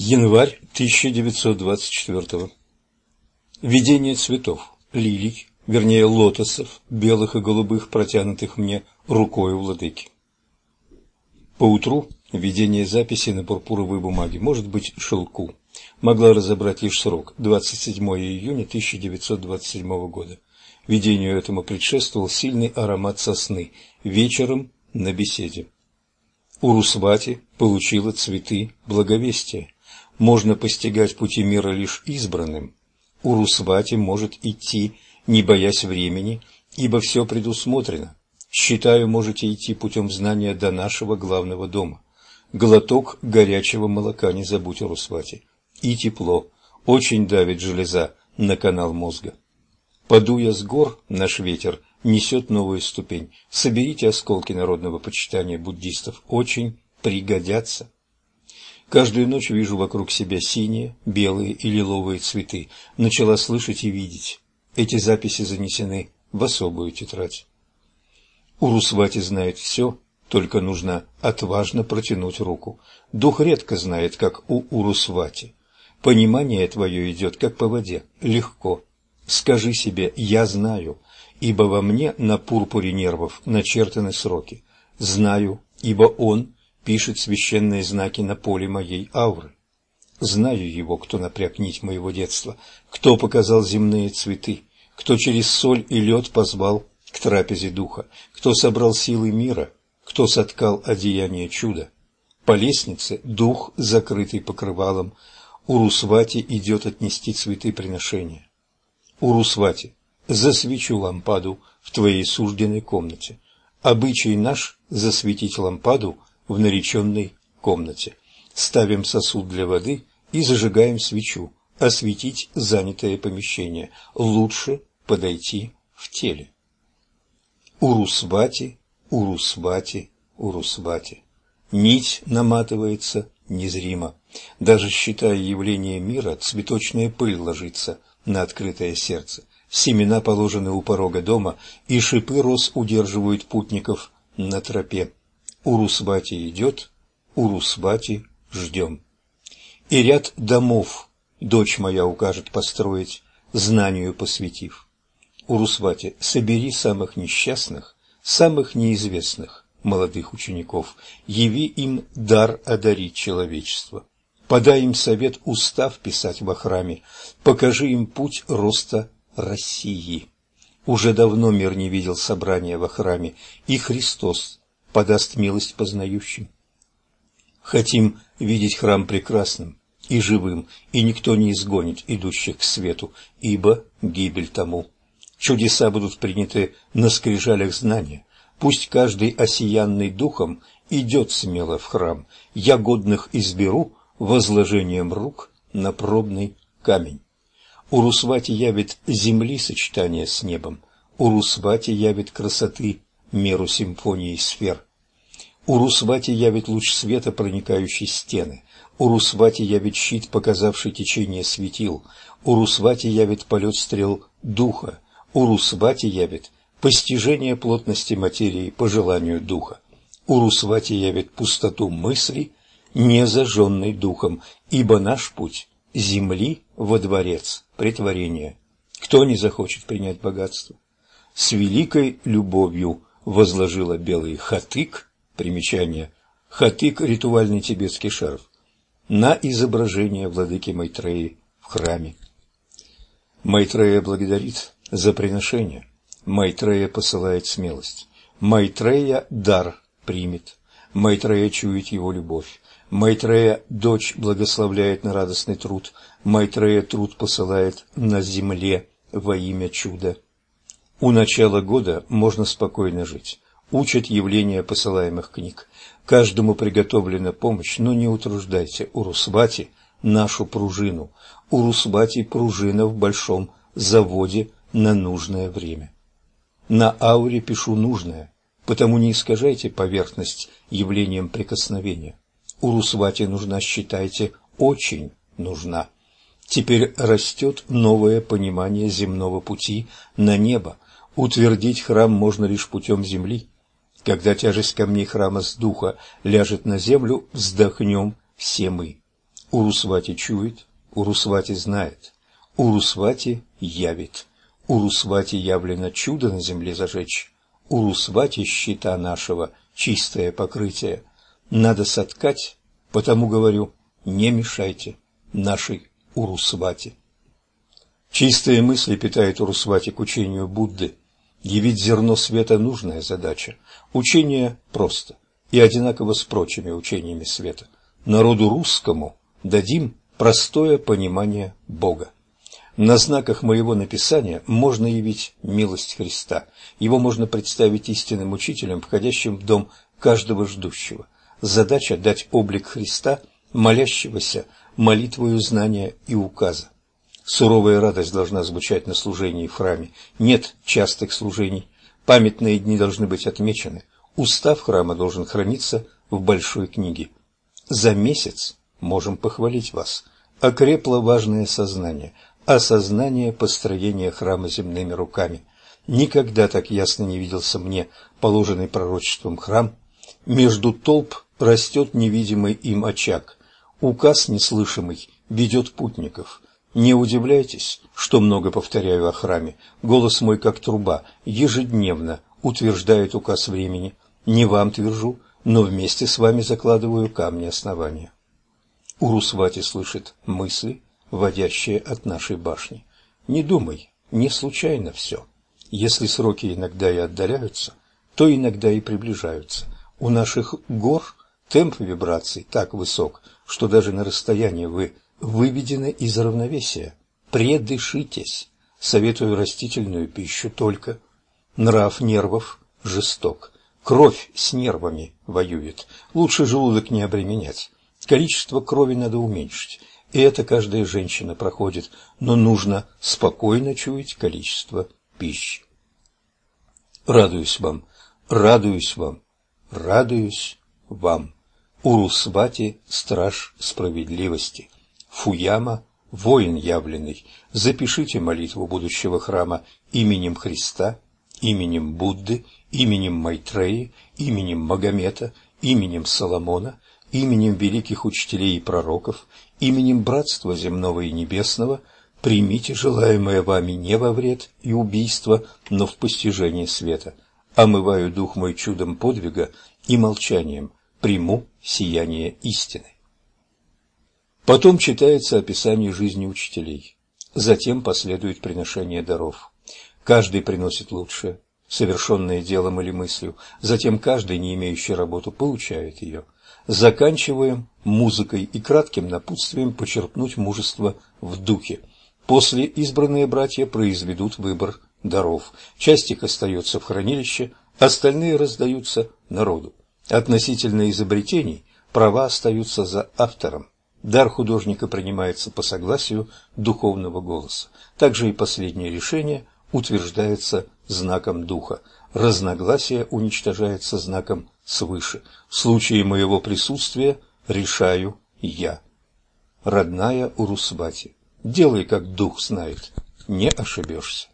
Январь 1924 Видение цветов, лилий, вернее лотосов, белых и голубых, протянутых мне рукой владыки. Поутру видение записи на пурпуровой бумаге, может быть, шелку, могла разобрать лишь срок – 27 июня 1927 года. Видению этому предшествовал сильный аромат сосны вечером на беседе. Урусвати получила цветы благовестия. Можно постигать пути мира лишь избранным. Урусвати может идти, не боясь времени, ибо все предусмотрено. Считаю, можете идти путем знания до нашего главного дома. Глоток горячего молока не забудь, Урусвати. И тепло. Очень давит железа на канал мозга. Подуя с гор, наш ветер несет новую ступень. Соберите осколки народного почитания буддистов. Очень пригодятся. Каждую ночь вижу вокруг себя синие, белые и лиловые цветы. Начала слышать и видеть. Эти записи занесены в особую тетрадь. Урусвати знает все, только нужно отважно протянуть руку. Дух редко знает, как у Урусвати. Понимание твое идет, как по воде, легко. Скажи себе «я знаю», ибо во мне на пурпуре нервов начертаны сроки. Знаю, ибо он пишет священные знаки на поле моей ауры. Знаю его, кто напряг нить моего детства, кто показал земные цветы, кто через соль и лед позвал к трапезе духа, кто собрал силы мира, кто соткал одеяние чуда. По лестнице дух, закрытый покрывалом, Урусвати идет отнести цветы приношения. Урусвати, засвечу лампаду в твоей сужденной комнате. Обычай наш – засветить лампаду в нареченной комнате. Ставим сосуд для воды и зажигаем свечу. Осветить занятое помещение. Лучше подойти в теле. Урусвати, Урусвати, Урусвати. Нить наматывается незримо. Даже считая явление мира, цветочная пыль ложится на открытое сердце. Семена положены у порога дома, и шипы роз удерживают путников на тропе. Урусбати идет, Урусбати ждем. И ряд домов дочь моя укажет построить, знанию посвятив. Урусвати, собери самых несчастных, самых неизвестных молодых учеников, яви им дар одарить человечество. Подай им совет устав писать во храме, покажи им путь роста России. Уже давно мир не видел собрания во храме, и Христос подаст милость познающим. Хотим видеть храм прекрасным и живым, и никто не изгонит идущих к свету, ибо гибель тому. Чудеса будут приняты на скрижалях знания. Пусть каждый осиянный духом идет смело в храм. Я годных изберу, возложением рук на пробный камень. Урусвати явит земли сочетание с небом, Урусвати явит красоты меру симфонии сфер. Урусвати явит луч света, проникающий стены. Урусвати явит щит, показавший течение светил. Урусвати явит полет стрел духа. Урусвати явит постижение плотности материи по желанию духа. Урусвати явит пустоту мысли не зажженный духом, ибо наш путь – земли во дворец притворения. Кто не захочет принять богатство? С великой любовью возложила белый хатык, примечание, хатык – ритуальный тибетский шарф, на изображение владыки Майтреи в храме. Майтрея благодарит за приношение. Майтрея посылает смелость. Майтрея дар примет. Майтрея чует его любовь. Майтрея дочь благословляет на радостный труд, Майтрея труд посылает на земле во имя чуда. У начала года можно спокойно жить. Учат явления посылаемых книг. Каждому приготовлена помощь, но не утруждайте Урусвати нашу пружину. Урусвати пружина в большом заводе на нужное время. На ауре пишу нужное, потому не искажайте поверхность явлением прикосновения. Урусвати нужна, считайте, очень нужна. Теперь растет новое понимание земного пути на небо. Утвердить храм можно лишь путем земли. Когда тяжесть камней храма с духа ляжет на землю, вздохнем все мы. Урусвати чует, Урусвати знает, Урусвати явит, Урусвати явлено чудо на земле зажечь, Урусвати щита нашего чистое покрытие. Надо соткать, потому говорю, не мешайте нашей Урусвати. Чистые мысли питает Урусвати к учению Будды. Явить зерно света – нужная задача. Учение просто и одинаково с прочими учениями света. Народу русскому дадим простое понимание Бога. На знаках моего написания можно явить милость Христа. Его можно представить истинным учителем, входящим в дом каждого ждущего. Задача – дать облик Христа, молящегося молитвою знания и указа. Суровая радость должна звучать на служении в храме. Нет частых служений. Памятные дни должны быть отмечены. Устав храма должен храниться в большой книге. За месяц можем похвалить вас. Окрепло важное сознание, осознание построения храма земными руками. Никогда так ясно не виделся мне положенный пророчеством храм. Между толп растет невидимый им очаг. Указ неслышимый ведет путников. Не удивляйтесь, что много повторяю о храме. Голос мой, как труба, ежедневно утверждает указ времени. Не вам твержу, но вместе с вами закладываю камни основания. Урусвати слышит мысли, вводящие от нашей башни. Не думай, не случайно все. Если сроки иногда и отдаляются, то иногда и приближаются. У наших гор темп вибраций так высок, что даже на расстоянии вы выведены из равновесия. Предышитесь. Советую растительную пищу только. Нрав нервов жесток. Кровь с нервами воюет. Лучше желудок не обременять. Количество крови надо уменьшить. И это каждая женщина проходит, но нужно спокойно чуять количество пищи. Радуюсь вам, радуюсь вам, радуюсь вам. Урусвати – страж справедливости. Фуяма – воин явленный. Запишите молитву будущего храма именем Христа, именем Будды, именем Майтреи, именем Магомета, именем Соломона, именем великих учителей и пророков, именем Братства земного и небесного, примите желаемое вами не во вред и убийство, но в постижение света. Омываю дух мой чудом подвига и молчанием, приму сияние истины. Потом читается описание жизни учителей. Затем последует приношение даров. Каждый приносит лучшее, совершенное делом или мыслью. Затем каждый, не имеющий работу, получает ее. Заканчиваем музыкой и кратким напутствием почерпнуть мужество в духе. После избранные братья произведут выбор даров. Часть их остается в хранилище, остальные раздаются народу. Относительно изобретений права остаются за автором. Дар художника принимается по согласию духовного голоса. Также и последнее решение утверждается знаком духа. Разногласие уничтожается знаком свыше. В случае моего присутствия решаю я. Родная Урусбати, делай, как дух знает, не ошибешься.